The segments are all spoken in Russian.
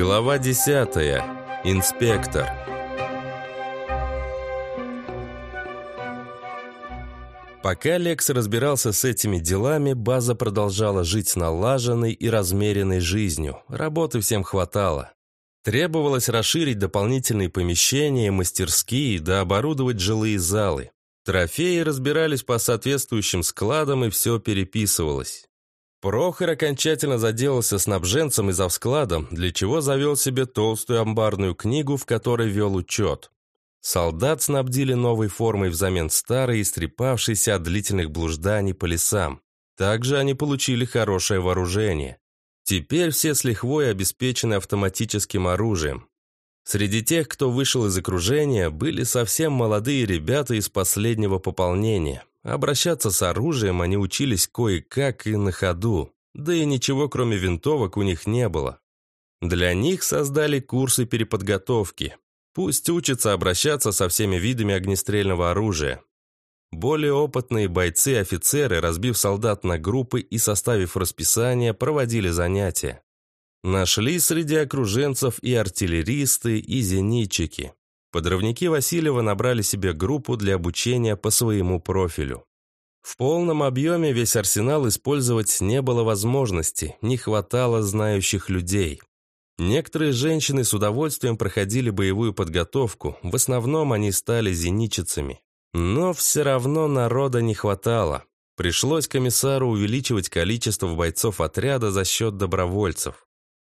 Глава 10. Инспектор. Пока Лекс разбирался с этими делами, база продолжала жить налаженной и размеренной жизнью. Работы всем хватало. Требовалось расширить дополнительные помещения, мастерские, да оборудовать жилые залы. Трофеи разбирались по соответствующим складам, и все переписывалось. Прохор окончательно заделался снабженцем и завскладом, для чего завел себе толстую амбарную книгу, в которой вел учет. Солдат снабдили новой формой взамен старой, истрепавшейся от длительных блужданий по лесам. Также они получили хорошее вооружение. Теперь все с лихвой обеспечены автоматическим оружием. Среди тех, кто вышел из окружения, были совсем молодые ребята из последнего пополнения. Обращаться с оружием они учились кое-как и на ходу, да и ничего кроме винтовок у них не было. Для них создали курсы переподготовки. Пусть учатся обращаться со всеми видами огнестрельного оружия. Более опытные бойцы и офицеры, разбив солдат на группы и составив расписание, проводили занятия. Нашли среди окруженцев и артиллеристы, и зенитчики. Подрывники Васильева набрали себе группу для обучения по своему профилю. В полном объеме весь арсенал использовать не было возможности, не хватало знающих людей. Некоторые женщины с удовольствием проходили боевую подготовку, в основном они стали зенитчицами. Но все равно народа не хватало. Пришлось комиссару увеличивать количество бойцов отряда за счет добровольцев.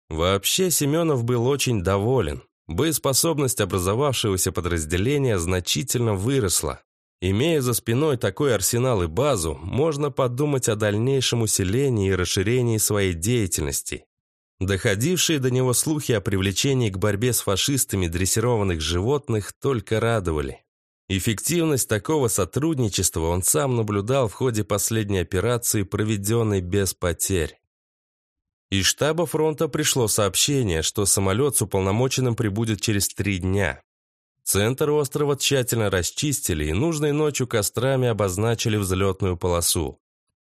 Вообще Семенов был очень доволен. Боеспособность образовавшегося подразделения значительно выросла. Имея за спиной такой арсенал и базу, можно подумать о дальнейшем усилении и расширении своей деятельности. Доходившие до него слухи о привлечении к борьбе с фашистами дрессированных животных только радовали. Эффективность такого сотрудничества он сам наблюдал в ходе последней операции, проведенной без потерь. Из штаба фронта пришло сообщение, что самолет с уполномоченным прибудет через три дня. Центр острова тщательно расчистили и нужной ночью кострами обозначили взлетную полосу.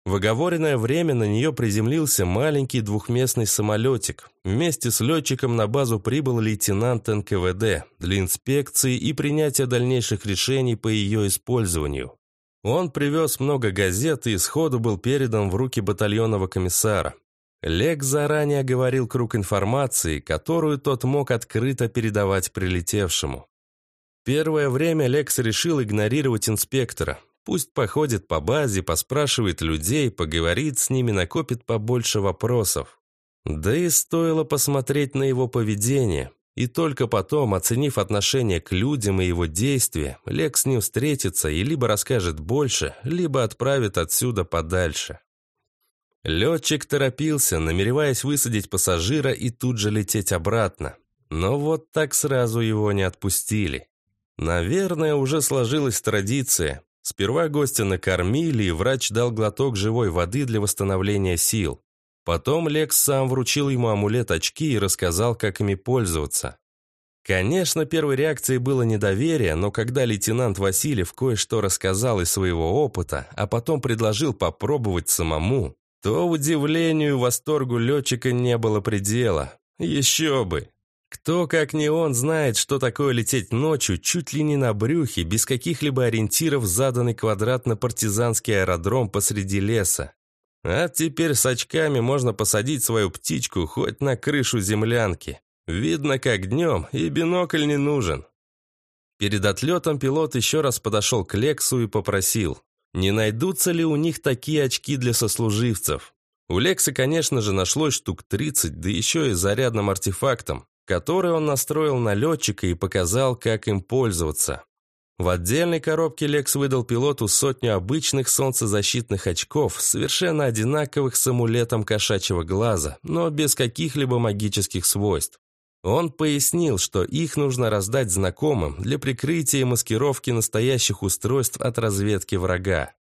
В оговоренное время на нее приземлился маленький двухместный самолетик. Вместе с летчиком на базу прибыл лейтенант НКВД для инспекции и принятия дальнейших решений по ее использованию. Он привез много газет и сходу был передан в руки батальонного комиссара. Лек заранее говорил круг информации, которую тот мог открыто передавать прилетевшему. Первое время Лекс решил игнорировать инспектора. Пусть походит по базе, поспрашивает людей, поговорит с ними, накопит побольше вопросов. Да и стоило посмотреть на его поведение. И только потом, оценив отношение к людям и его действия, Лекс с ним встретится и либо расскажет больше, либо отправит отсюда подальше. Летчик торопился, намереваясь высадить пассажира и тут же лететь обратно. Но вот так сразу его не отпустили. Наверное, уже сложилась традиция. Сперва гостя накормили, и врач дал глоток живой воды для восстановления сил. Потом Лекс сам вручил ему амулет-очки и рассказал, как ими пользоваться. Конечно, первой реакцией было недоверие, но когда лейтенант Васильев кое-что рассказал из своего опыта, а потом предложил попробовать самому, то удивлению и восторгу летчика не было предела. Еще бы! Кто, как не он, знает, что такое лететь ночью чуть ли не на брюхе, без каких-либо ориентиров заданный квадрат на партизанский аэродром посреди леса. А теперь с очками можно посадить свою птичку хоть на крышу землянки. Видно, как днем, и бинокль не нужен. Перед отлетом пилот еще раз подошел к Лексу и попросил. Не найдутся ли у них такие очки для сослуживцев? У Лекса, конечно же, нашлось штук 30, да еще и зарядным артефактом, который он настроил на летчика и показал, как им пользоваться. В отдельной коробке Лекс выдал пилоту сотню обычных солнцезащитных очков, совершенно одинаковых с амулетом кошачьего глаза, но без каких-либо магических свойств. Он пояснил, что их нужно раздать знакомым для прикрытия и маскировки настоящих устройств от разведки врага.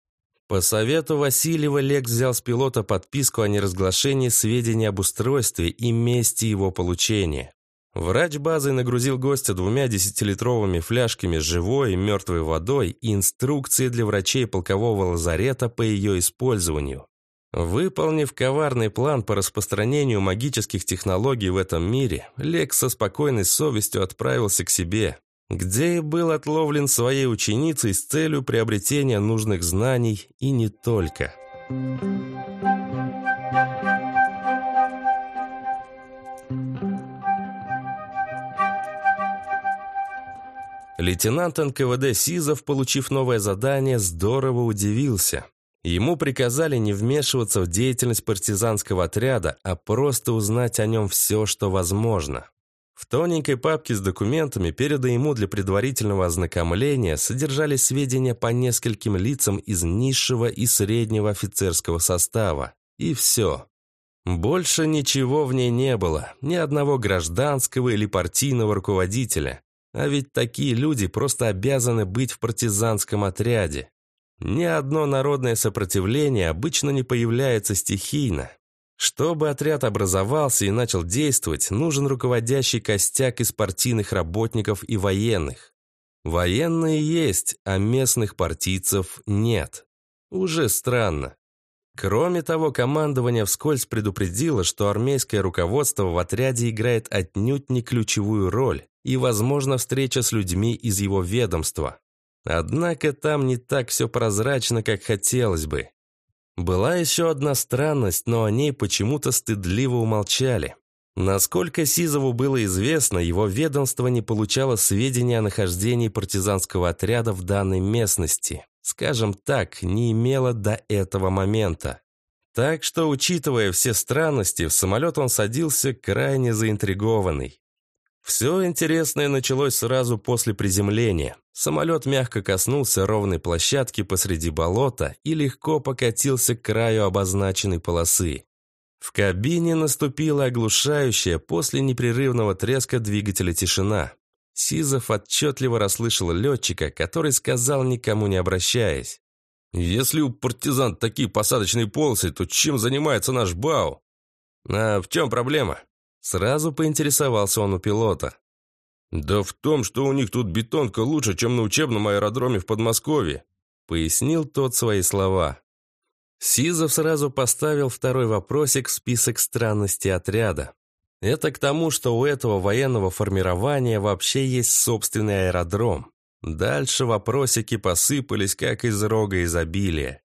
По совету Васильева Лекс взял с пилота подписку о неразглашении сведений об устройстве и месте его получения. Врач базы нагрузил гостя двумя десятилитровыми фляжками с живой и мертвой водой и инструкции для врачей полкового лазарета по ее использованию. Выполнив коварный план по распространению магических технологий в этом мире, Лекс со спокойной совестью отправился к себе, где и был отловлен своей ученицей с целью приобретения нужных знаний и не только. Лейтенант НКВД Сизов, получив новое задание, здорово удивился. Ему приказали не вмешиваться в деятельность партизанского отряда, а просто узнать о нем все, что возможно. В тоненькой папке с документами, переданной ему для предварительного ознакомления, содержались сведения по нескольким лицам из низшего и среднего офицерского состава. И все. Больше ничего в ней не было, ни одного гражданского или партийного руководителя. А ведь такие люди просто обязаны быть в партизанском отряде. Ни одно народное сопротивление обычно не появляется стихийно. Чтобы отряд образовался и начал действовать, нужен руководящий костяк из партийных работников и военных. Военные есть, а местных партийцев нет. Уже странно. Кроме того, командование вскользь предупредило, что армейское руководство в отряде играет отнюдь не ключевую роль, и, возможно, встреча с людьми из его ведомства. Однако там не так все прозрачно, как хотелось бы. Была еще одна странность, но о ней почему-то стыдливо умолчали. Насколько Сизову было известно, его ведомство не получало сведения о нахождении партизанского отряда в данной местности. Скажем так, не имело до этого момента. Так что, учитывая все странности, в самолет он садился крайне заинтригованный. Все интересное началось сразу после приземления. Самолет мягко коснулся ровной площадки посреди болота и легко покатился к краю обозначенной полосы. В кабине наступила оглушающая после непрерывного треска двигателя тишина. Сизов отчетливо расслышал летчика, который сказал, никому не обращаясь. «Если у партизан такие посадочные полосы, то чем занимается наш БАУ?» «А в чем проблема?» Сразу поинтересовался он у пилота. «Да в том, что у них тут бетонка лучше, чем на учебном аэродроме в Подмосковье», пояснил тот свои слова. Сизов сразу поставил второй вопросик в список странностей отряда. Это к тому, что у этого военного формирования вообще есть собственный аэродром. Дальше вопросики посыпались, как из рога изобилия.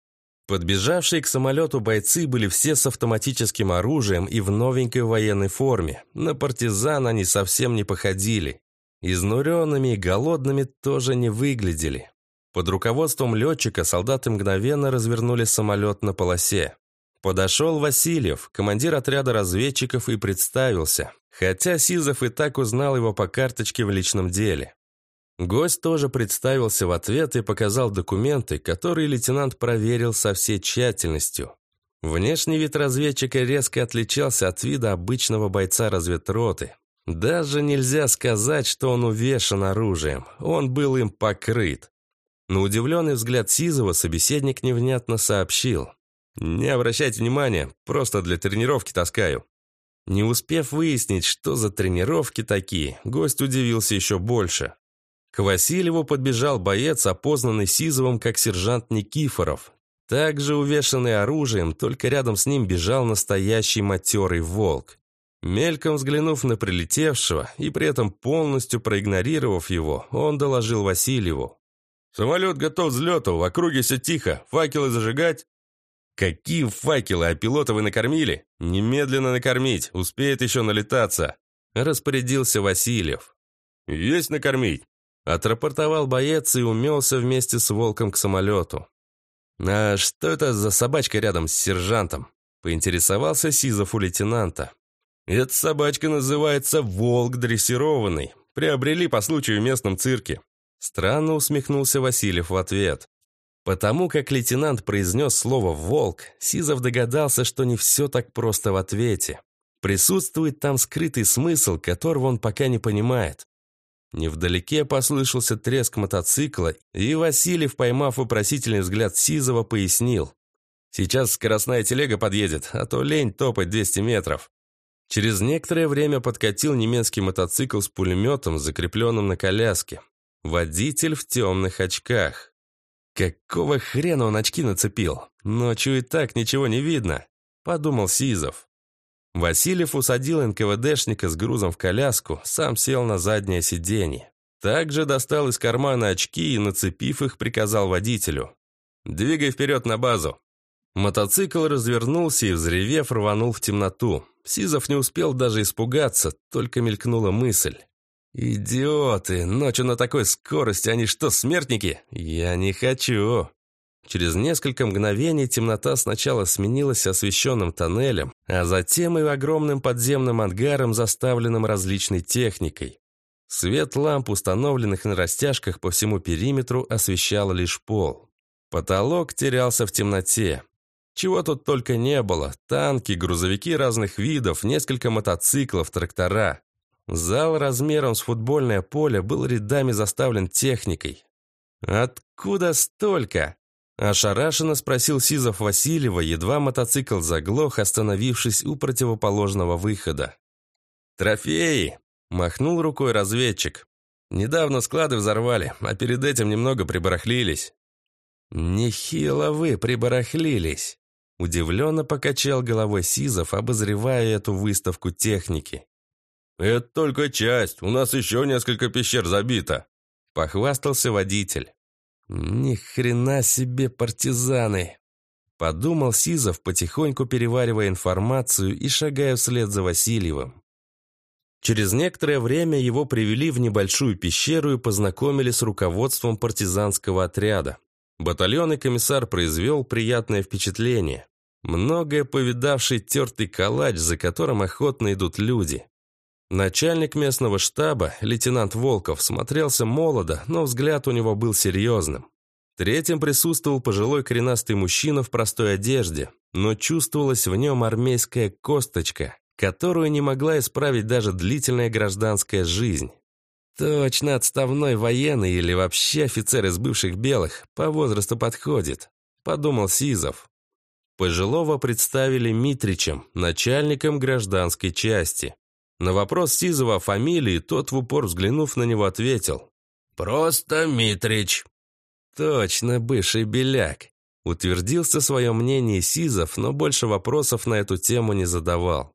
Подбежавшие к самолету бойцы были все с автоматическим оружием и в новенькой военной форме. На партизан они совсем не походили. Изнуренными и голодными тоже не выглядели. Под руководством летчика солдаты мгновенно развернули самолет на полосе. Подошел Васильев, командир отряда разведчиков, и представился. Хотя Сизов и так узнал его по карточке в личном деле. Гость тоже представился в ответ и показал документы, которые лейтенант проверил со всей тщательностью. Внешний вид разведчика резко отличался от вида обычного бойца разведроты. Даже нельзя сказать, что он увешан оружием, он был им покрыт. На удивленный взгляд Сизова собеседник невнятно сообщил. «Не обращайте внимания, просто для тренировки таскаю». Не успев выяснить, что за тренировки такие, гость удивился еще больше. К Васильеву подбежал боец, опознанный Сизовым как сержант Никифоров. Также увешанный оружием, только рядом с ним бежал настоящий матерый волк. Мельком взглянув на прилетевшего и при этом полностью проигнорировав его, он доложил Васильеву. «Самолет готов к взлету, в округе все тихо, факелы зажигать?» «Какие факелы, а пилота вы накормили?» «Немедленно накормить, успеет еще налетаться», распорядился Васильев. «Есть накормить». Отрапортовал боец и умелся вместе с волком к самолету. «А что это за собачка рядом с сержантом?» Поинтересовался Сизов у лейтенанта. «Эта собачка называется волк дрессированный. Приобрели по случаю в местном цирке». Странно усмехнулся Васильев в ответ. Потому как лейтенант произнес слово «волк», Сизов догадался, что не все так просто в ответе. Присутствует там скрытый смысл, которого он пока не понимает. Невдалеке послышался треск мотоцикла, и Васильев, поймав вопросительный взгляд Сизова, пояснил. «Сейчас скоростная телега подъедет, а то лень топать 200 метров». Через некоторое время подкатил немецкий мотоцикл с пулеметом, закрепленным на коляске. Водитель в темных очках. Какого хрена он очки нацепил? Ночью и так ничего не видно, подумал Сизов. Васильев усадил НКВДшника с грузом в коляску, сам сел на заднее сиденье. Также достал из кармана очки и, нацепив их, приказал водителю. «Двигай вперед на базу». Мотоцикл развернулся и, взревев, рванул в темноту. Сизов не успел даже испугаться, только мелькнула мысль. «Идиоты! Ночью на такой скорости, они что, смертники? Я не хочу!» Через несколько мгновений темнота сначала сменилась освещенным тоннелем, а затем и огромным подземным ангаром, заставленным различной техникой. Свет ламп, установленных на растяжках по всему периметру, освещал лишь пол. Потолок терялся в темноте. Чего тут только не было. Танки, грузовики разных видов, несколько мотоциклов, трактора. Зал размером с футбольное поле был рядами заставлен техникой. «Откуда столько?» Ошарашенно спросил Сизов Васильева, едва мотоцикл заглох, остановившись у противоположного выхода. «Трофеи!» – махнул рукой разведчик. «Недавно склады взорвали, а перед этим немного прибарахлились». «Нехило вы прибарахлились!» Удивленно покачал головой Сизов, обозревая эту выставку техники. «Это только часть, у нас еще несколько пещер забито», – похвастался водитель. «Ни хрена себе партизаны!» Подумал Сизов, потихоньку переваривая информацию и шагая вслед за Васильевым. Через некоторое время его привели в небольшую пещеру и познакомили с руководством партизанского отряда. Батальон и комиссар произвел приятное впечатление. Многое повидавший тертый калач, за которым охотно идут люди. Начальник местного штаба, лейтенант Волков, смотрелся молодо, но взгляд у него был серьезным. Третьим присутствовал пожилой коренастый мужчина в простой одежде, но чувствовалась в нем армейская косточка, которую не могла исправить даже длительная гражданская жизнь. Точно отставной военный или вообще офицер из бывших белых по возрасту подходит, подумал Сизов. Пожилого представили Митричем, начальником гражданской части. На вопрос Сизова о фамилии тот в упор взглянув на него ответил. «Просто Митрич». «Точно, бывший беляк», — утвердился свое мнение Сизов, но больше вопросов на эту тему не задавал.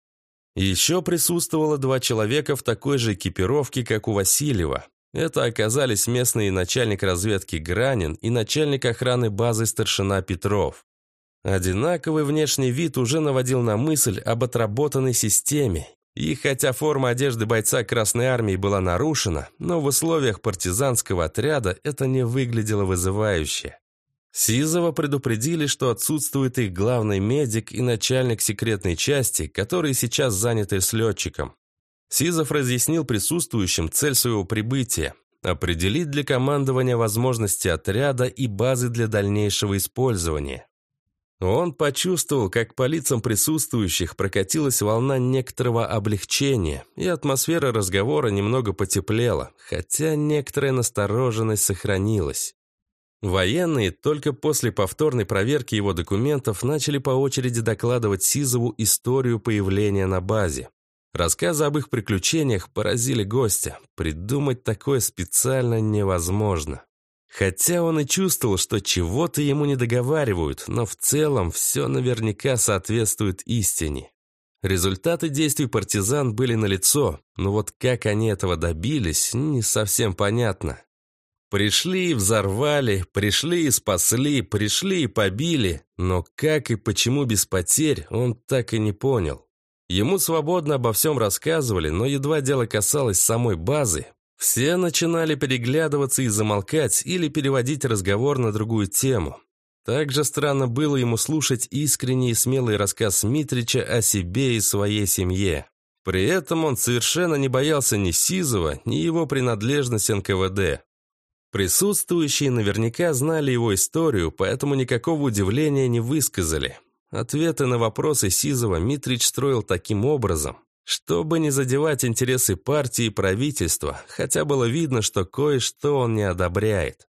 Еще присутствовало два человека в такой же экипировке, как у Васильева. Это оказались местный начальник разведки Гранин и начальник охраны базы старшина Петров. Одинаковый внешний вид уже наводил на мысль об отработанной системе, и хотя форма одежды бойца Красной Армии была нарушена, но в условиях партизанского отряда это не выглядело вызывающе. Сизова предупредили, что отсутствует их главный медик и начальник секретной части, которые сейчас заняты с летчиком. Сизов разъяснил присутствующим цель своего прибытия – определить для командования возможности отряда и базы для дальнейшего использования. Он почувствовал, как по лицам присутствующих прокатилась волна некоторого облегчения, и атмосфера разговора немного потеплела, хотя некоторая настороженность сохранилась. Военные только после повторной проверки его документов начали по очереди докладывать Сизову историю появления на базе. Рассказы об их приключениях поразили гостя. Придумать такое специально невозможно. Хотя он и чувствовал, что чего-то ему не договаривают, но в целом все наверняка соответствует истине. Результаты действий партизан были налицо, но вот как они этого добились, не совсем понятно. Пришли и взорвали, пришли и спасли, пришли и побили, но как и почему без потерь, он так и не понял. Ему свободно обо всем рассказывали, но едва дело касалось самой базы, все начинали переглядываться и замолкать или переводить разговор на другую тему. Также странно было ему слушать искренний и смелый рассказ Митрича о себе и своей семье. При этом он совершенно не боялся ни Сизова, ни его принадлежности НКВД. Присутствующие наверняка знали его историю, поэтому никакого удивления не высказали. Ответы на вопросы Сизова Митрич строил таким образом, чтобы не задевать интересы партии и правительства, хотя было видно, что кое-что он не одобряет.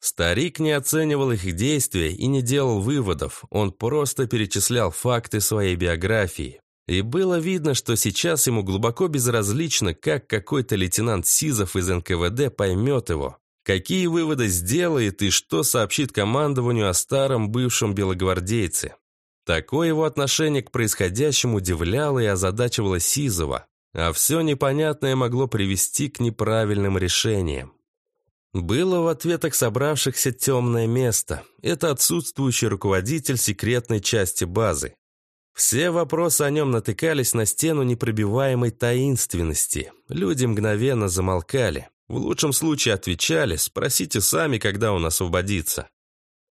Старик не оценивал их действия и не делал выводов, он просто перечислял факты своей биографии. И было видно, что сейчас ему глубоко безразлично, как какой-то лейтенант Сизов из НКВД поймет его. Какие выводы сделает и что сообщит командованию о старом бывшем белогвардейце? Такое его отношение к происходящему удивляло и озадачивало Сизова, а все непонятное могло привести к неправильным решениям. Было в ответах собравшихся темное место. Это отсутствующий руководитель секретной части базы. Все вопросы о нем натыкались на стену непробиваемой таинственности. Люди мгновенно замолкали. В лучшем случае отвечали «спросите сами, когда он освободится».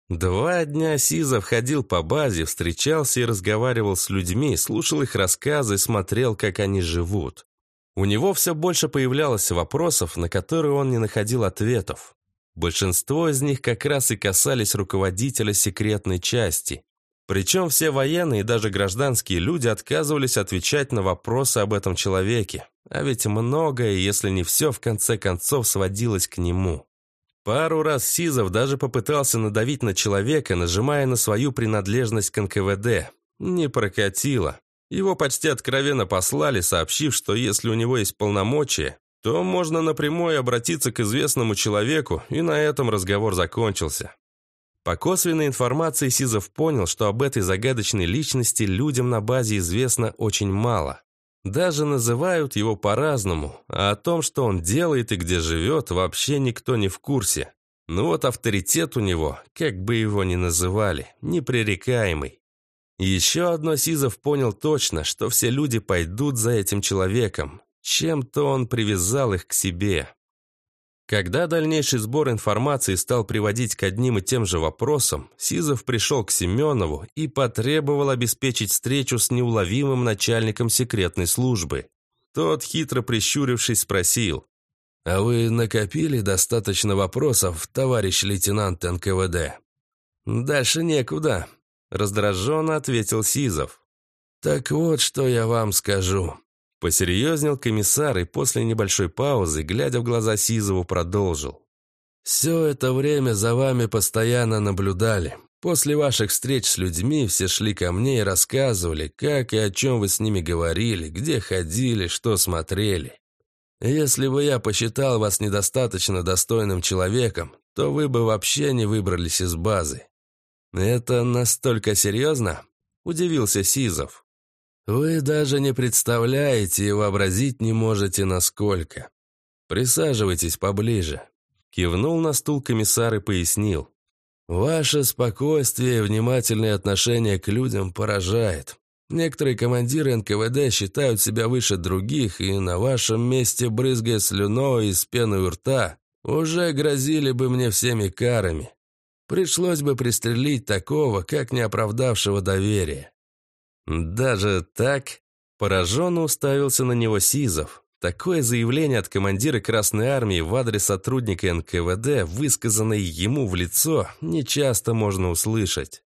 Два дня Сизов ходил по базе, встречался и разговаривал с людьми, слушал их рассказы, смотрел, как они живут. У него все больше появлялось вопросов, на которые он не находил ответов. Большинство из них как раз и касались руководителя секретной части. Причем все военные и даже гражданские люди отказывались отвечать на вопросы об этом человеке. А ведь многое, если не все, в конце концов сводилось к нему. Пару раз Сизов даже попытался надавить на человека, нажимая на свою принадлежность к НКВД. Не прокатило. Его почти откровенно послали, сообщив, что если у него есть полномочия, то можно напрямую обратиться к известному человеку, и на этом разговор закончился. По косвенной информации Сизов понял, что об этой загадочной личности людям на базе известно очень мало. Даже называют его по-разному, а о том, что он делает и где живет, вообще никто не в курсе. Ну вот авторитет у него, как бы его ни называли, непререкаемый. Еще одно Сизов понял точно, что все люди пойдут за этим человеком. Чем-то он привязал их к себе. Когда дальнейший сбор информации стал приводить к одним и тем же вопросам, Сизов пришел к Семенову и потребовал обеспечить встречу с неуловимым начальником секретной службы. Тот, хитро прищурившись, спросил, «А вы накопили достаточно вопросов, товарищ лейтенант НКВД?» «Дальше некуда», — раздраженно ответил Сизов. «Так вот, что я вам скажу. Посерьезнел комиссар и после небольшой паузы, глядя в глаза Сизову, продолжил. «Все это время за вами постоянно наблюдали. После ваших встреч с людьми все шли ко мне и рассказывали, как и о чем вы с ними говорили, где ходили, что смотрели. Если бы я посчитал вас недостаточно достойным человеком, то вы бы вообще не выбрались из базы». «Это настолько серьезно?» – удивился Сизов. Вы даже не представляете и вообразить не можете, насколько. Присаживайтесь поближе. Кивнул на стул комиссар и пояснил. Ваше спокойствие и внимательное отношение к людям поражает. Некоторые командиры НКВД считают себя выше других, и на вашем месте, брызгая слюной из пены у рта, уже грозили бы мне всеми карами. Пришлось бы пристрелить такого, как неоправдавшего доверия. «Даже так?» Пораженно уставился на него Сизов. Такое заявление от командира Красной Армии в адрес сотрудника НКВД, высказанное ему в лицо, нечасто можно услышать.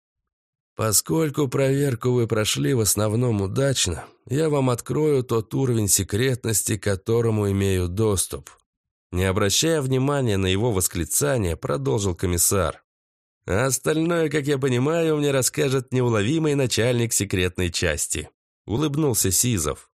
«Поскольку проверку вы прошли в основном удачно, я вам открою тот уровень секретности, к которому имею доступ». Не обращая внимания на его восклицание, продолжил комиссар. А остальное, как я понимаю, мне расскажет неуловимый начальник секретной части. Улыбнулся Сизов.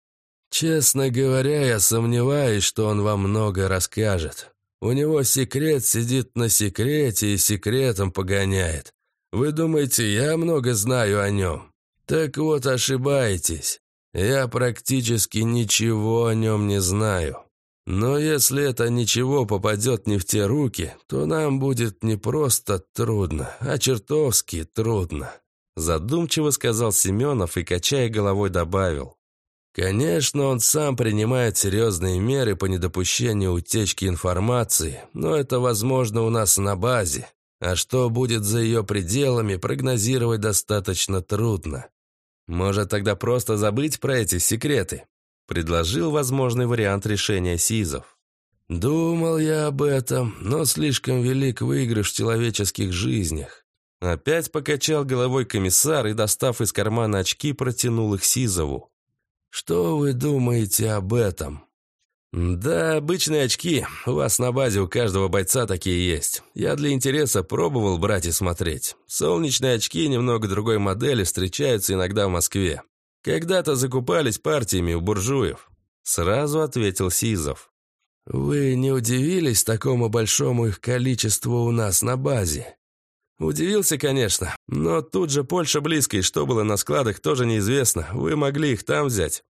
Честно говоря, я сомневаюсь, что он вам много расскажет. У него секрет сидит на секрете и секретом погоняет. Вы думаете, я много знаю о нем? Так вот, ошибаетесь. Я практически ничего о нем не знаю. Но если это ничего попадет не в те руки, то нам будет не просто трудно, а чертовски трудно. Задумчиво сказал Семенов и, качая головой, добавил. Конечно, он сам принимает серьезные меры по недопущению утечки информации, но это возможно у нас на базе. А что будет за ее пределами, прогнозировать достаточно трудно. Может, тогда просто забыть про эти секреты? Предложил возможный вариант решения СИЗов. «Думал я об этом, но слишком велик выигрыш в человеческих жизнях». Опять покачал головой комиссар и, достав из кармана очки, протянул их Сизову. «Что вы думаете об этом?» «Да, обычные очки. У вас на базе у каждого бойца такие есть. Я для интереса пробовал брать и смотреть. Солнечные очки немного другой модели встречаются иногда в Москве. «Когда-то закупались партиями у буржуев», — сразу ответил Сизов. Вы не удивились такому большому их количеству у нас на базе? Удивился, конечно, но тут же Польша близко, и что было на складах, тоже неизвестно. Вы могли их там взять.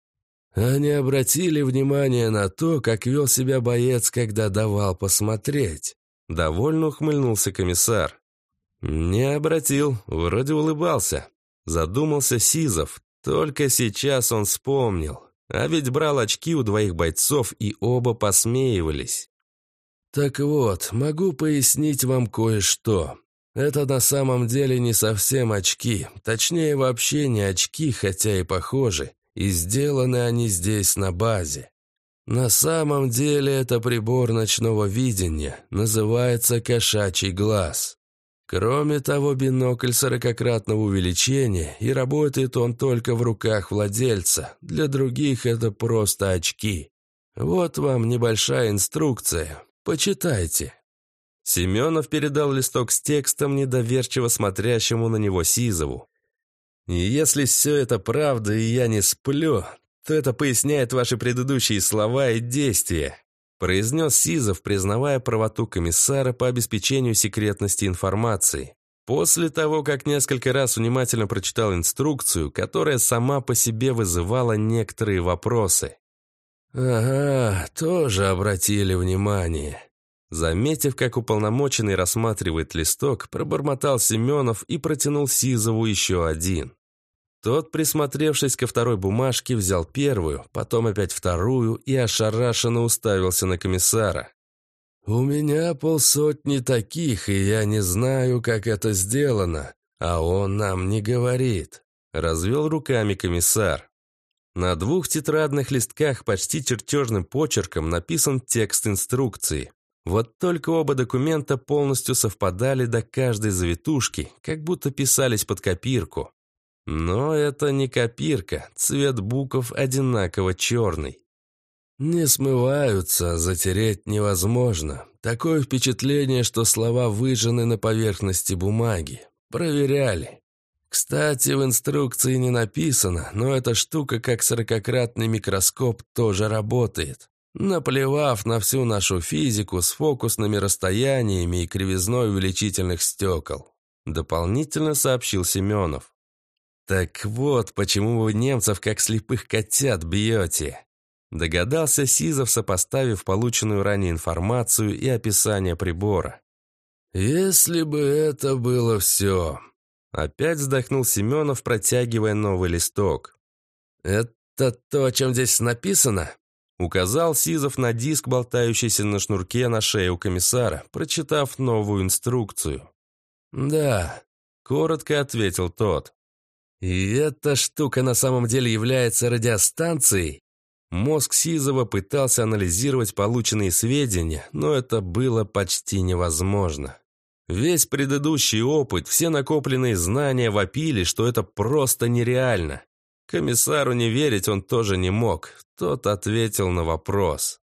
Они обратили внимание на то, как вел себя боец, когда давал посмотреть. Довольно ухмыльнулся комиссар. Не обратил, вроде улыбался. Задумался Сизов, только сейчас он вспомнил. А ведь брал очки у двоих бойцов, и оба посмеивались. «Так вот, могу пояснить вам кое-что. Это на самом деле не совсем очки, точнее вообще не очки, хотя и похожи, и сделаны они здесь на базе. На самом деле это прибор ночного видения, называется кошачий глаз. Кроме того, бинокль сорокократного увеличения, и работает он только в руках владельца. Для других это просто очки. Вот вам небольшая инструкция. Почитайте. Семенов передал листок с текстом недоверчиво смотрящему на него Сизову. «И если все это правда, и я не сплю, то это поясняет ваши предыдущие слова и действия произнес Сизов, признавая правоту комиссара по обеспечению секретности информации. После того, как несколько раз внимательно прочитал инструкцию, которая сама по себе вызывала некоторые вопросы. «Ага, тоже обратили внимание». Заметив, как уполномоченный рассматривает листок, пробормотал Семенов и протянул Сизову еще один. Тот, присмотревшись ко второй бумажке, взял первую, потом опять вторую и ошарашенно уставился на комиссара. «У меня полсотни таких, и я не знаю, как это сделано, а он нам не говорит», — развел руками комиссар. На двух тетрадных листках почти чертежным почерком написан текст инструкции. Вот только оба документа полностью совпадали до каждой завитушки, как будто писались под копирку. Но это не копирка, цвет букв одинаково черный. «Не смываются, затереть невозможно. Такое впечатление, что слова выжжены на поверхности бумаги. Проверяли. Кстати, в инструкции не написано, но эта штука, как сорокократный микроскоп, тоже работает. Наплевав на всю нашу физику с фокусными расстояниями и кривизной увеличительных стекол», дополнительно сообщил Семенов. «Так вот, почему вы немцев как слепых котят бьете?» Догадался Сизов, сопоставив полученную ранее информацию и описание прибора. «Если бы это было все...» Опять вздохнул Семенов, протягивая новый листок. «Это то, о чем здесь написано?» Указал Сизов на диск, болтающийся на шнурке на шее у комиссара, прочитав новую инструкцию. «Да», — коротко ответил тот. И эта штука на самом деле является радиостанцией? Мозг Сизова пытался анализировать полученные сведения, но это было почти невозможно. Весь предыдущий опыт, все накопленные знания вопили, что это просто нереально. Комиссару не верить он тоже не мог. Тот ответил на вопрос.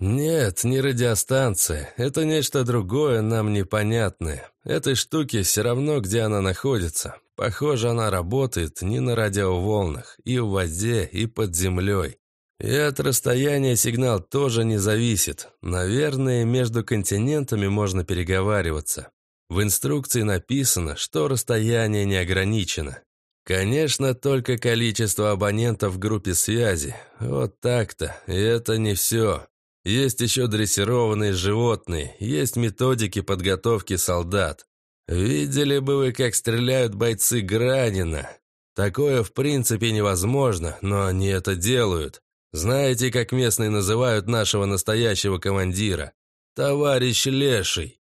«Нет, не радиостанция. Это нечто другое, нам непонятное. Этой штуке все равно, где она находится. Похоже, она работает не на радиоволнах, и в воде, и под землей. И от расстояния сигнал тоже не зависит. Наверное, между континентами можно переговариваться. В инструкции написано, что расстояние не ограничено. Конечно, только количество абонентов в группе связи. Вот так-то. И это не все. Есть еще дрессированные животные, есть методики подготовки солдат. Видели бы вы, как стреляют бойцы Гранина. Такое в принципе невозможно, но они это делают. Знаете, как местные называют нашего настоящего командира? Товарищ Леший.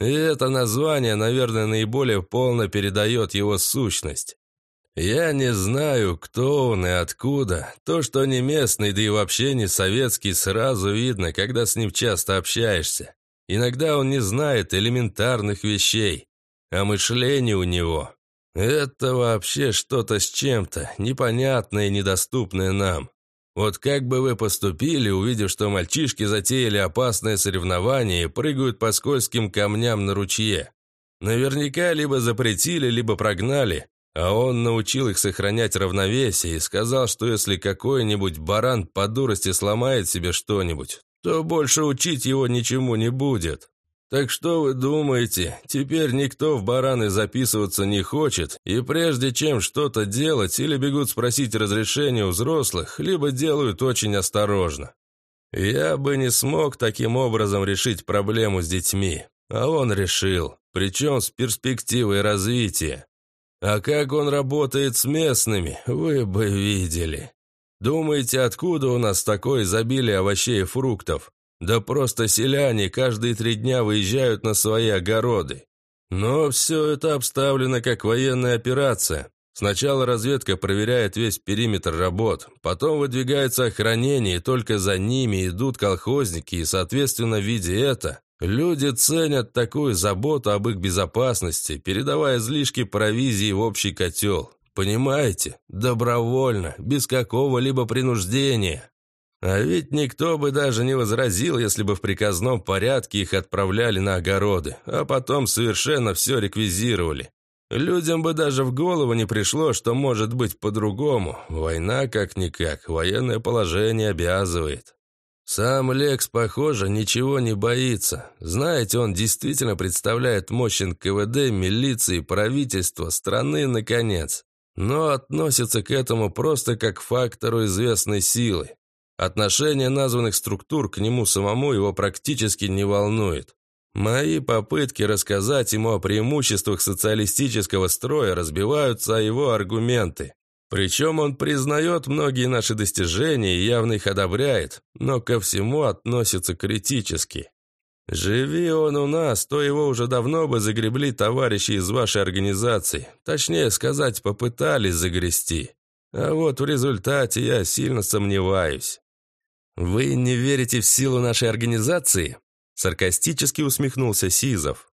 И это название, наверное, наиболее полно передает его сущность. Я не знаю, кто он и откуда. То, что не местный, да и вообще не советский, сразу видно, когда с ним часто общаешься. Иногда он не знает элементарных вещей. А мышление у него – это вообще что-то с чем-то, непонятное и недоступное нам. Вот как бы вы поступили, увидев, что мальчишки затеяли опасное соревнование и прыгают по скользким камням на ручье? Наверняка либо запретили, либо прогнали, а он научил их сохранять равновесие и сказал, что если какой-нибудь баран по дурости сломает себе что-нибудь, то больше учить его ничему не будет. Так что вы думаете, теперь никто в бараны записываться не хочет, и прежде чем что-то делать, или бегут спросить разрешения у взрослых, либо делают очень осторожно. Я бы не смог таким образом решить проблему с детьми, а он решил, причем с перспективой развития. А как он работает с местными, вы бы видели. Думаете, откуда у нас такое изобилие овощей и фруктов? Да просто селяне каждые три дня выезжают на свои огороды. Но все это обставлено как военная операция. Сначала разведка проверяет весь периметр работ, потом выдвигается охранение, и только за ними идут колхозники, и, соответственно, видя это, люди ценят такую заботу об их безопасности, передавая излишки провизии в общий котел. Понимаете? Добровольно, без какого-либо принуждения. А ведь никто бы даже не возразил, если бы в приказном порядке их отправляли на огороды, а потом совершенно все реквизировали. Людям бы даже в голову не пришло, что может быть по-другому. Война как-никак, военное положение обязывает. Сам Лекс, похоже, ничего не боится. Знаете, он действительно представляет мощь НКВД, милиции, правительства, страны, наконец. Но относится к этому просто как к фактору известной силы. Отношение названных структур к нему самому его практически не волнует. Мои попытки рассказать ему о преимуществах социалистического строя разбиваются о его аргументы. Причем он признает многие наши достижения и явно их одобряет, но ко всему относится критически. Живи он у нас, то его уже давно бы загребли товарищи из вашей организации. Точнее сказать, попытались загрести. А вот в результате я сильно сомневаюсь. «Вы не верите в силу нашей организации?» Саркастически усмехнулся Сизов.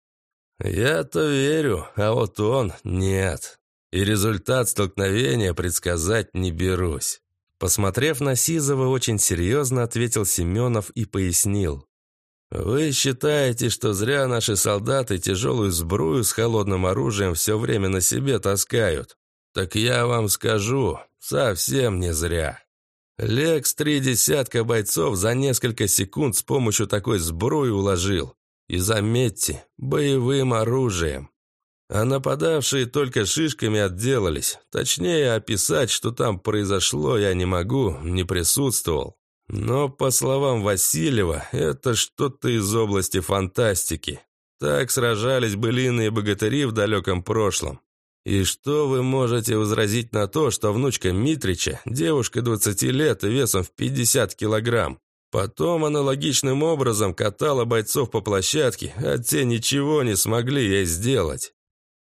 «Я-то верю, а вот он нет. И результат столкновения предсказать не берусь». Посмотрев на Сизова, очень серьезно ответил Семенов и пояснил. «Вы считаете, что зря наши солдаты тяжелую сбрую с холодным оружием все время на себе таскают? Так я вам скажу, совсем не зря». Лекс три десятка бойцов за несколько секунд с помощью такой сбруи уложил. И заметьте, боевым оружием. А нападавшие только шишками отделались. Точнее, описать, что там произошло, я не могу, не присутствовал. Но, по словам Васильева, это что-то из области фантастики. Так сражались былиные богатыри в далеком прошлом. И что вы можете возразить на то, что внучка Митрича, девушка 20 лет и весом в 50 килограмм, потом аналогичным образом катала бойцов по площадке, а те ничего не смогли ей сделать?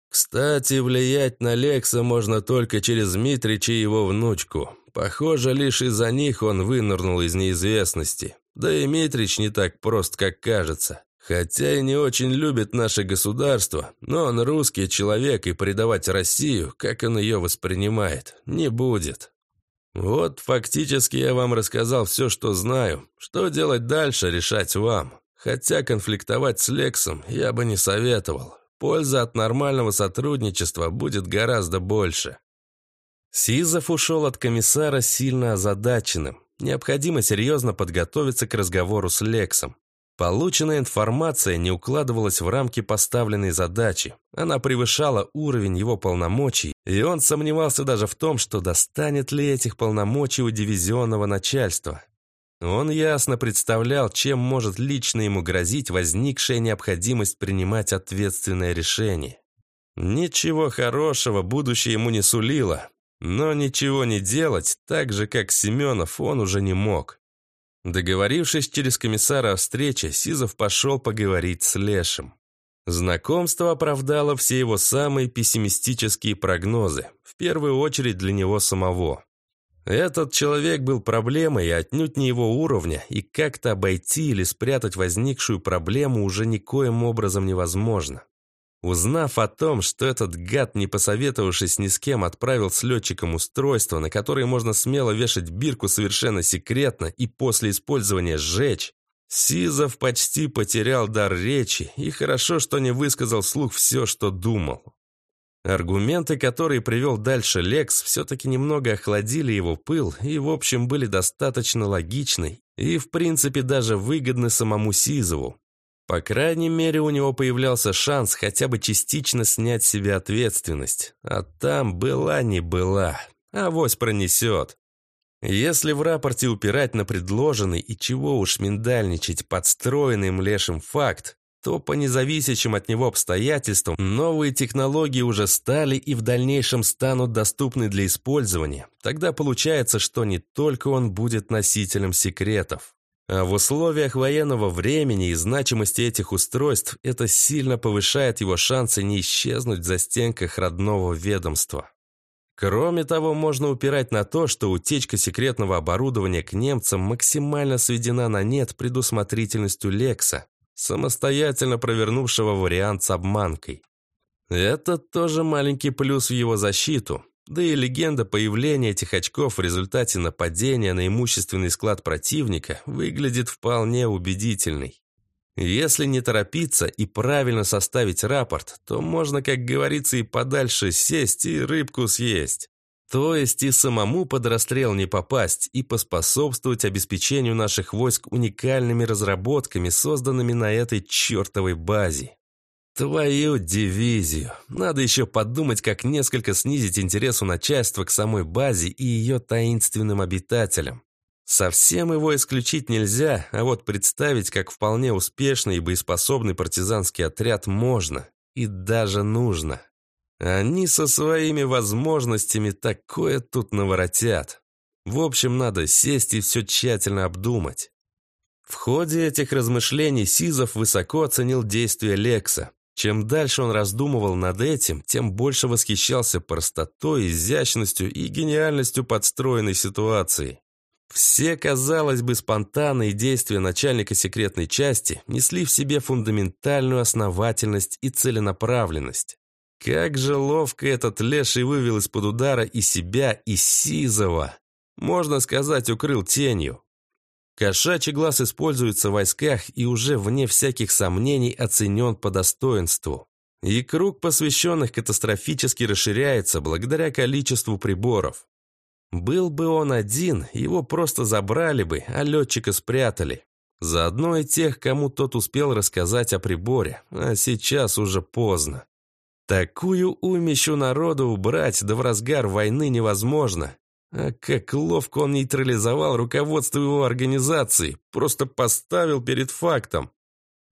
Кстати, влиять на Лекса можно только через Митрича и его внучку. Похоже, лишь из-за них он вынырнул из неизвестности. Да и Митрич не так прост, как кажется. Хотя и не очень любит наше государство, но он русский человек, и предавать Россию, как он ее воспринимает, не будет. Вот фактически я вам рассказал все, что знаю. Что делать дальше, решать вам. Хотя конфликтовать с Лексом я бы не советовал. Польза от нормального сотрудничества будет гораздо больше. Сизов ушел от комиссара сильно озадаченным. Необходимо серьезно подготовиться к разговору с Лексом. Полученная информация не укладывалась в рамки поставленной задачи. Она превышала уровень его полномочий, и он сомневался даже в том, что достанет ли этих полномочий у дивизионного начальства. Он ясно представлял, чем может лично ему грозить возникшая необходимость принимать ответственное решение. Ничего хорошего будущее ему не сулило, но ничего не делать, так же, как Семенов, он уже не мог. Договорившись через комиссара о встрече, Сизов пошел поговорить с Лешем. Знакомство оправдало все его самые пессимистические прогнозы, в первую очередь для него самого. Этот человек был проблемой и отнюдь не его уровня, и как-то обойти или спрятать возникшую проблему уже никоим образом невозможно. Узнав о том, что этот гад, не посоветовавшись ни с кем, отправил с летчиком устройство, на которое можно смело вешать бирку совершенно секретно и после использования сжечь, Сизов почти потерял дар речи, и хорошо, что не высказал вслух все, что думал. Аргументы, которые привел дальше Лекс, все-таки немного охладили его пыл и, в общем, были достаточно логичны И, в принципе, даже выгодны самому Сизову. По крайней мере, у него появлялся шанс хотя бы частично снять с себя ответственность. А там была не была. Авось пронесет. Если в рапорте упирать на предложенный и чего уж миндальничать подстроенный млешим факт, то по независящим от него обстоятельствам новые технологии уже стали и в дальнейшем станут доступны для использования. Тогда получается, что не только он будет носителем секретов. А в условиях военного времени и значимости этих устройств это сильно повышает его шансы не исчезнуть за стенках родного ведомства. Кроме того, можно упирать на то, что утечка секретного оборудования к немцам максимально сведена на нет предусмотрительностью Лекса, самостоятельно провернувшего вариант с обманкой. Это тоже маленький плюс в его защиту. Да и легенда появления этих очков в результате нападения на имущественный склад противника выглядит вполне убедительной. Если не торопиться и правильно составить рапорт, то можно, как говорится, и подальше сесть и рыбку съесть. То есть и самому под расстрел не попасть, и поспособствовать обеспечению наших войск уникальными разработками, созданными на этой чертовой базе. Твою дивизию. Надо еще подумать, как несколько снизить интерес у начальства к самой базе и ее таинственным обитателям. Совсем его исключить нельзя, а вот представить, как вполне успешный и боеспособный партизанский отряд можно и даже нужно. Они со своими возможностями такое тут наворотят. В общем, надо сесть и все тщательно обдумать. В ходе этих размышлений Сизов высоко оценил действия Лекса. Чем дальше он раздумывал над этим, тем больше восхищался простотой, изящностью и гениальностью подстроенной ситуации. Все, казалось бы, спонтанные действия начальника секретной части несли в себе фундаментальную основательность и целенаправленность. Как же ловко этот леший вывел из-под удара и себя, и Сизова. Можно сказать, укрыл тенью. Кошачий глаз используется в войсках и уже вне всяких сомнений оценен по достоинству. И круг посвященных катастрофически расширяется благодаря количеству приборов. Был бы он один, его просто забрали бы, а летчика спрятали. Заодно и тех, кому тот успел рассказать о приборе, а сейчас уже поздно. Такую умещу народу убрать, да в разгар войны невозможно. А как ловко он нейтрализовал руководство его организации, просто поставил перед фактом.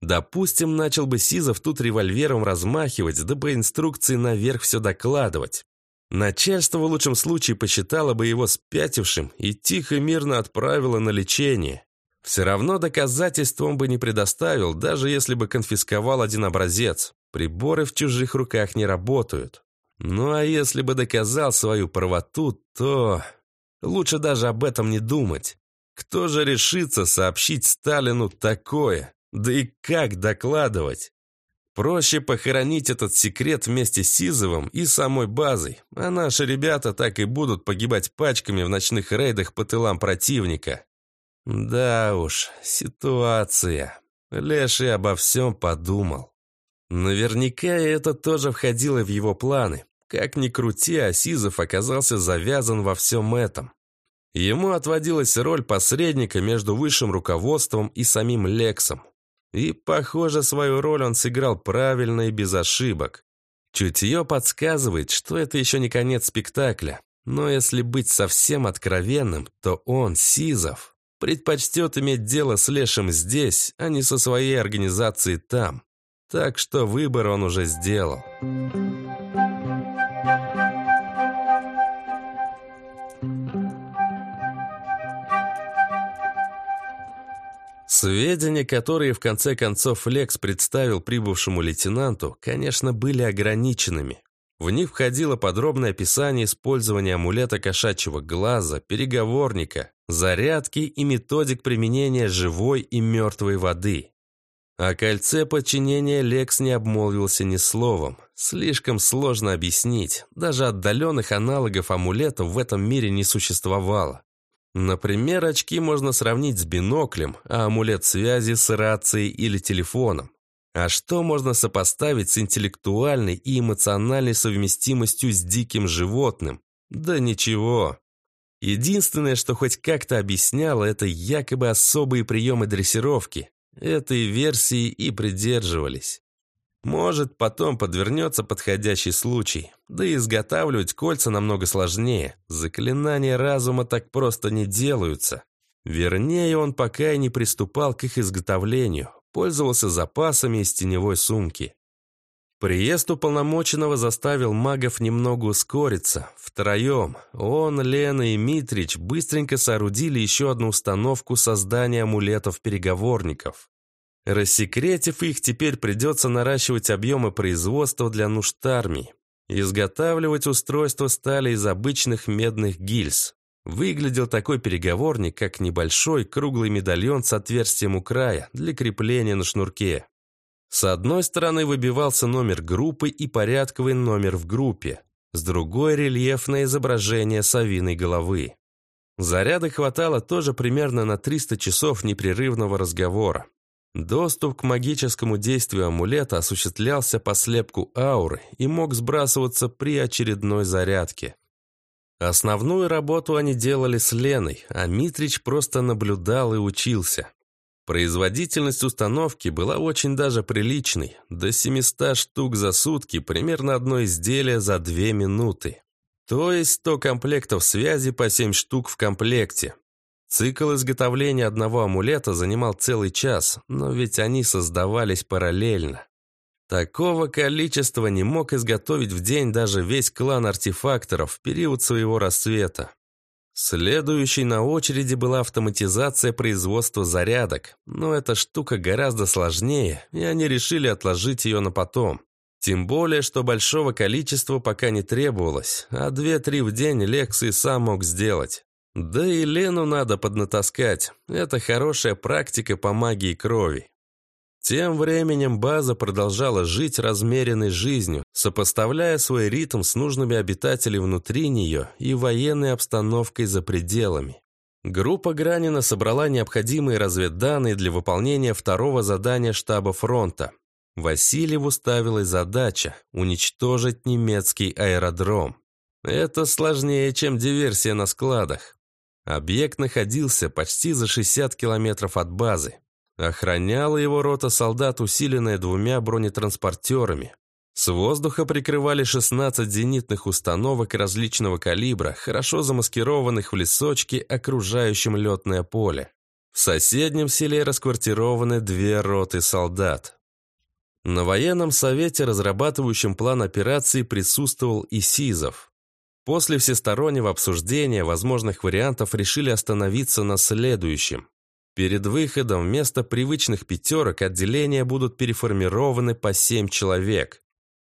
Допустим, начал бы Сизов тут револьвером размахивать, да по инструкции наверх все докладывать. Начальство в лучшем случае посчитало бы его спятившим и тихо и мирно отправило на лечение. Все равно доказательств он бы не предоставил, даже если бы конфисковал один образец. Приборы в чужих руках не работают. Ну а если бы доказал свою правоту, то... Лучше даже об этом не думать. Кто же решится сообщить Сталину такое? Да и как докладывать? Проще похоронить этот секрет вместе с Сизовым и самой базой, а наши ребята так и будут погибать пачками в ночных рейдах по тылам противника. Да уж, ситуация. Леший обо всем подумал. Наверняка это тоже входило в его планы. Как ни крути, Асизов оказался завязан во всем этом. Ему отводилась роль посредника между высшим руководством и самим Лексом. И, похоже, свою роль он сыграл правильно и без ошибок. Чутье подсказывает, что это еще не конец спектакля. Но если быть совсем откровенным, то он, Сизов, предпочтет иметь дело с Лешем здесь, а не со своей организацией там. Так что выбор он уже сделал. Сведения, которые в конце концов Лекс представил прибывшему лейтенанту, конечно, были ограниченными. В них входило подробное описание использования амулета кошачьего глаза, переговорника, зарядки и методик применения живой и мертвой воды. О кольце подчинения Лекс не обмолвился ни словом. Слишком сложно объяснить. Даже отдаленных аналогов амулетов в этом мире не существовало. Например, очки можно сравнить с биноклем, а амулет связи с рацией или телефоном. А что можно сопоставить с интеллектуальной и эмоциональной совместимостью с диким животным? Да ничего. Единственное, что хоть как-то объясняло, это якобы особые приемы дрессировки. Этой версии и придерживались. Может, потом подвернется подходящий случай. Да и изготавливать кольца намного сложнее. Заклинания разума так просто не делаются. Вернее, он пока и не приступал к их изготовлению, пользовался запасами из теневой сумки. Приезд уполномоченного заставил магов немного ускориться. Втроем он, Лена и Митрич быстренько соорудили еще одну установку создания амулетов-переговорников. Рассекретив их, теперь придется наращивать объемы производства для нужд армии. Изготавливать устройство стали из обычных медных гильз. Выглядел такой переговорник, как небольшой круглый медальон с отверстием у края для крепления на шнурке. С одной стороны выбивался номер группы и порядковый номер в группе, с другой – рельефное изображение совиной головы. Заряда хватало тоже примерно на 300 часов непрерывного разговора. Доступ к магическому действию амулета осуществлялся по слепку ауры и мог сбрасываться при очередной зарядке. Основную работу они делали с Леной, а Митрич просто наблюдал и учился. Производительность установки была очень даже приличной, до 700 штук за сутки, примерно одно изделие за 2 минуты. То есть 100 комплектов связи по 7 штук в комплекте. Цикл изготовления одного амулета занимал целый час, но ведь они создавались параллельно. Такого количества не мог изготовить в день даже весь клан артефакторов в период своего расцвета. Следующей на очереди была автоматизация производства зарядок, но эта штука гораздо сложнее, и они решили отложить ее на потом. Тем более, что большого количества пока не требовалось, а две-три в день Лекс сам мог сделать. Да и Лену надо поднатаскать, это хорошая практика по магии крови. Тем временем база продолжала жить размеренной жизнью, сопоставляя свой ритм с нужными обитателями внутри нее и военной обстановкой за пределами. Группа Гранина собрала необходимые разведданные для выполнения второго задания штаба фронта. Васильеву ставилась задача уничтожить немецкий аэродром. Это сложнее, чем диверсия на складах. Объект находился почти за 60 километров от базы, Охраняла его рота солдат, усиленная двумя бронетранспортерами. С воздуха прикрывали 16 зенитных установок различного калибра, хорошо замаскированных в лесочке, окружающем летное поле. В соседнем селе расквартированы две роты солдат. На военном совете, разрабатывающем план операции, присутствовал и Сизов. После всестороннего обсуждения возможных вариантов решили остановиться на следующем. Перед выходом вместо привычных пятерок отделения будут переформированы по семь человек.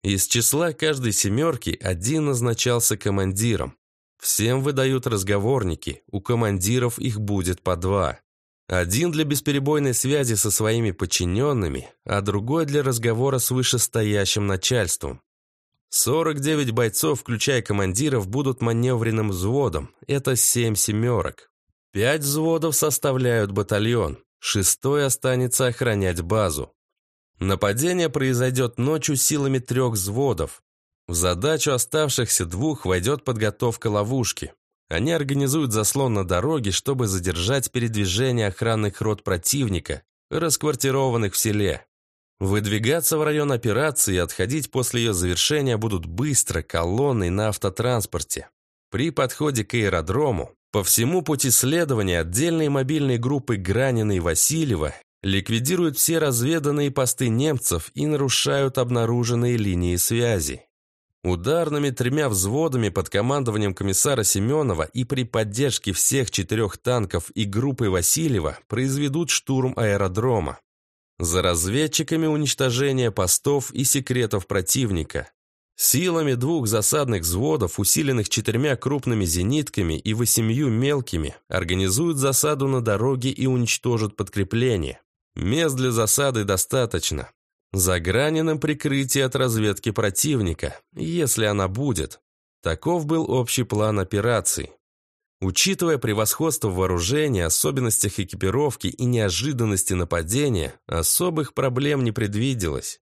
Из числа каждой семерки один назначался командиром. Всем выдают разговорники, у командиров их будет по два. Один для бесперебойной связи со своими подчиненными, а другой для разговора с вышестоящим начальством. 49 бойцов, включая командиров, будут маневренным взводом. Это семь семерок. Пять взводов составляют батальон, шестой останется охранять базу. Нападение произойдет ночью силами трех взводов. В задачу оставшихся двух войдет подготовка ловушки. Они организуют заслон на дороге, чтобы задержать передвижение охранных рот противника, расквартированных в селе. Выдвигаться в район операции и отходить после ее завершения будут быстро, колонной на автотранспорте. При подходе к аэродрому по всему пути следования отдельные мобильные группы Гранина и Васильева ликвидируют все разведанные посты немцев и нарушают обнаруженные линии связи. Ударными тремя взводами под командованием комиссара Семенова и при поддержке всех четырех танков и группы Васильева произведут штурм аэродрома. За разведчиками уничтожение постов и секретов противника. Силами двух засадных взводов, усиленных четырьмя крупными зенитками и восемью мелкими, организуют засаду на дороге и уничтожат подкрепление. Мест для засады достаточно. За граниным прикрытие от разведки противника, если она будет. Таков был общий план операции. Учитывая превосходство вооружения, особенностях экипировки и неожиданности нападения, особых проблем не предвиделось.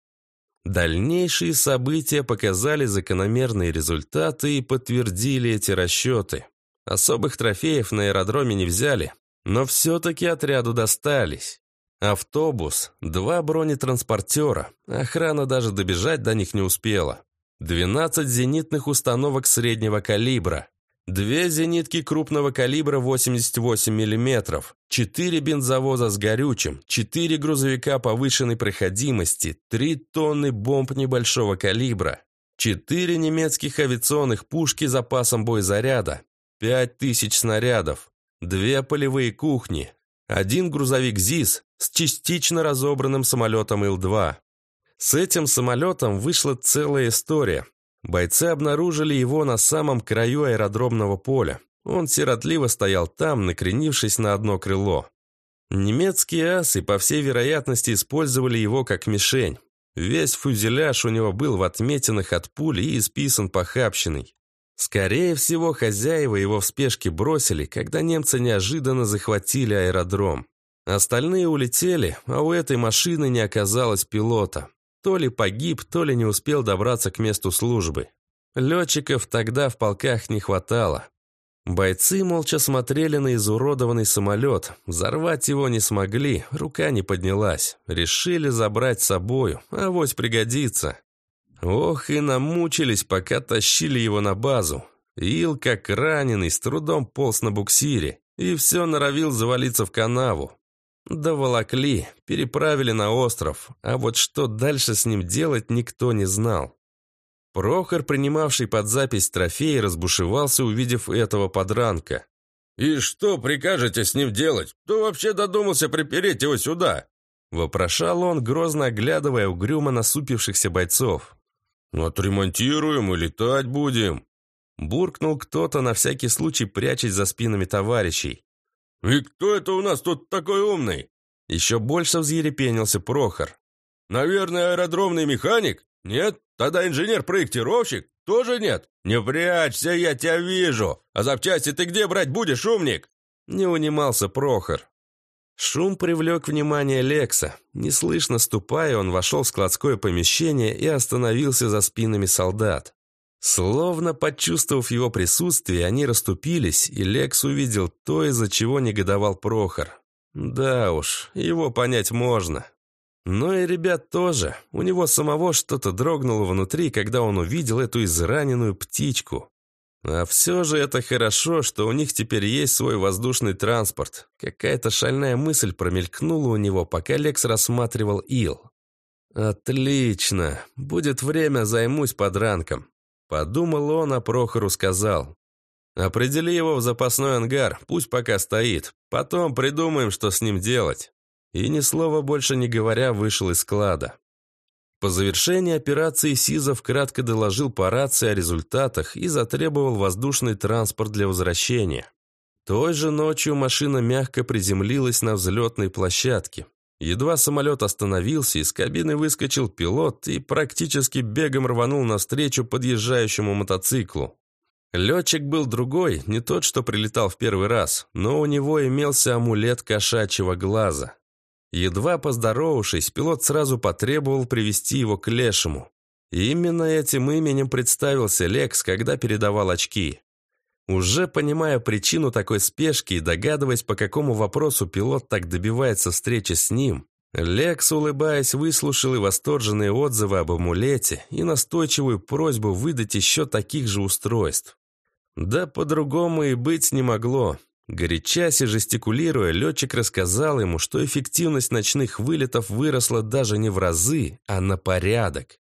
Дальнейшие события показали закономерные результаты и подтвердили эти расчеты. Особых трофеев на аэродроме не взяли, но все-таки отряду достались. Автобус, два бронетранспортера, охрана даже добежать до них не успела. 12 зенитных установок среднего калибра, две зенитки крупного калибра 88 мм, четыре бензовоза с горючим, четыре грузовика повышенной проходимости, три тонны бомб небольшого калибра, четыре немецких авиационных пушки с запасом боезаряда, пять тысяч снарядов, две полевые кухни, один грузовик ЗИС с частично разобранным самолетом Ил-2. С этим самолетом вышла целая история. Бойцы обнаружили его на самом краю аэродромного поля. Он сиротливо стоял там, накренившись на одно крыло. Немецкие асы, по всей вероятности, использовали его как мишень. Весь фюзеляж у него был в отметинах от пули и исписан похабщиной. Скорее всего, хозяева его в спешке бросили, когда немцы неожиданно захватили аэродром. Остальные улетели, а у этой машины не оказалось пилота. То ли погиб, то ли не успел добраться к месту службы. Летчиков тогда в полках не хватало. Бойцы молча смотрели на изуродованный самолет. Взорвать его не смогли, рука не поднялась. Решили забрать с собою, авось пригодится. Ох, и намучились, пока тащили его на базу. Ил, как раненый, с трудом полз на буксире. И все норовил завалиться в канаву. Доволокли, переправили на остров, а вот что дальше с ним делать, никто не знал. Прохор, принимавший под запись трофеи, разбушевался, увидев этого подранка. «И что прикажете с ним делать? Кто вообще додумался припереть его сюда?» Вопрошал он, грозно оглядывая угрюмо насупившихся бойцов. «Отремонтируем и летать будем», Буркнул кто-то, на всякий случай прячась за спинами товарищей. «И кто это у нас тут такой умный?» Еще больше взъерепенился Прохор. «Наверное, аэродромный механик? Нет? Тогда инженер-проектировщик? Тоже нет? Не прячься, я тебя вижу! А запчасти ты где брать будешь, умник?» Не унимался Прохор. Шум привлек внимание Лекса. Неслышно ступая, он вошел в складское помещение и остановился за спинами солдат. Словно почувствовав его присутствие, они расступились, и Лекс увидел то, из-за чего негодовал Прохор. Да уж, его понять можно. Но и ребят тоже. У него самого что-то дрогнуло внутри, когда он увидел эту израненную птичку. А все же это хорошо, что у них теперь есть свой воздушный транспорт. Какая-то шальная мысль промелькнула у него, пока Лекс рассматривал ил. «Отлично. Будет время, займусь подранком. Подумал он, а Прохору сказал. «Определи его в запасной ангар, пусть пока стоит. Потом придумаем, что с ним делать». И ни слова больше не говоря, вышел из склада. По завершении операции Сизов кратко доложил по рации о результатах и затребовал воздушный транспорт для возвращения. Той же ночью машина мягко приземлилась на взлетной площадке. Едва самолет остановился, из кабины выскочил пилот и практически бегом рванул навстречу подъезжающему мотоциклу. Летчик был другой, не тот, что прилетал в первый раз, но у него имелся амулет кошачьего глаза. Едва поздоровавшись, пилот сразу потребовал привести его к Лешему. Именно этим именем представился Лекс, когда передавал очки. Уже понимая причину такой спешки и догадываясь, по какому вопросу пилот так добивается встречи с ним, Лекс, улыбаясь, выслушал и восторженные отзывы об амулете и настойчивую просьбу выдать еще таких же устройств. Да по-другому и быть не могло. Горячась и жестикулируя, летчик рассказал ему, что эффективность ночных вылетов выросла даже не в разы, а на порядок.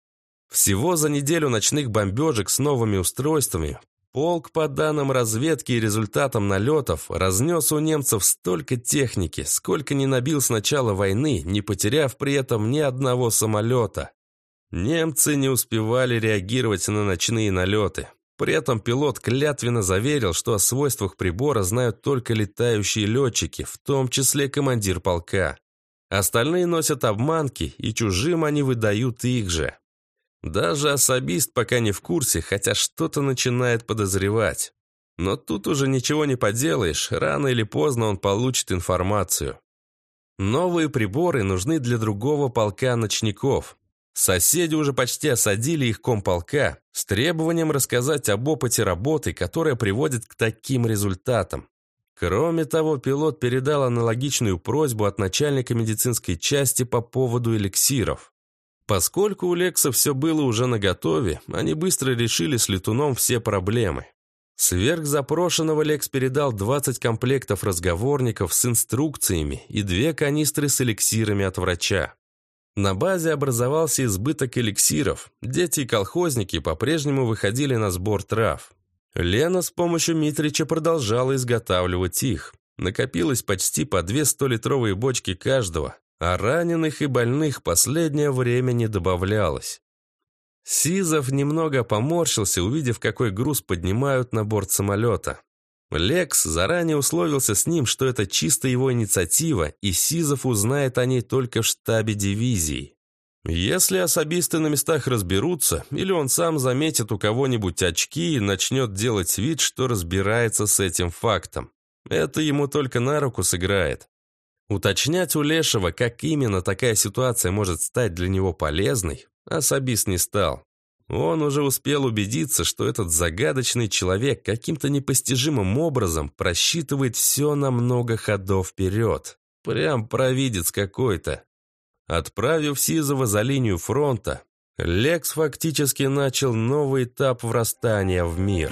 Всего за неделю ночных бомбежек с новыми устройствами Полк, по данным разведки и результатам налетов, разнес у немцев столько техники, сколько не набил с начала войны, не потеряв при этом ни одного самолета. Немцы не успевали реагировать на ночные налеты. При этом пилот клятвенно заверил, что о свойствах прибора знают только летающие летчики, в том числе командир полка. Остальные носят обманки, и чужим они выдают их же. Даже особист пока не в курсе, хотя что-то начинает подозревать. Но тут уже ничего не поделаешь, рано или поздно он получит информацию. Новые приборы нужны для другого полка ночников. Соседи уже почти осадили их комполка с требованием рассказать об опыте работы, которая приводит к таким результатам. Кроме того, пилот передал аналогичную просьбу от начальника медицинской части по поводу эликсиров. Поскольку у Лекса все было уже наготове, они быстро решили с летуном все проблемы. Сверх запрошенного Лекс передал 20 комплектов разговорников с инструкциями и две канистры с эликсирами от врача. На базе образовался избыток эликсиров. Дети и колхозники по-прежнему выходили на сбор трав. Лена с помощью Митрича продолжала изготавливать их. Накопилось почти по две 100-литровые бочки каждого, а раненых и больных последнее время не добавлялось. Сизов немного поморщился, увидев, какой груз поднимают на борт самолета. Лекс заранее условился с ним, что это чисто его инициатива, и Сизов узнает о ней только в штабе дивизии. Если особисты на местах разберутся, или он сам заметит у кого-нибудь очки и начнет делать вид, что разбирается с этим фактом. Это ему только на руку сыграет. Уточнять у Лешего, как именно такая ситуация может стать для него полезной, особист не стал. Он уже успел убедиться, что этот загадочный человек каким-то непостижимым образом просчитывает все на много ходов вперед. Прям провидец какой-то. Отправив Сизова за линию фронта, Лекс фактически начал новый этап врастания в мир.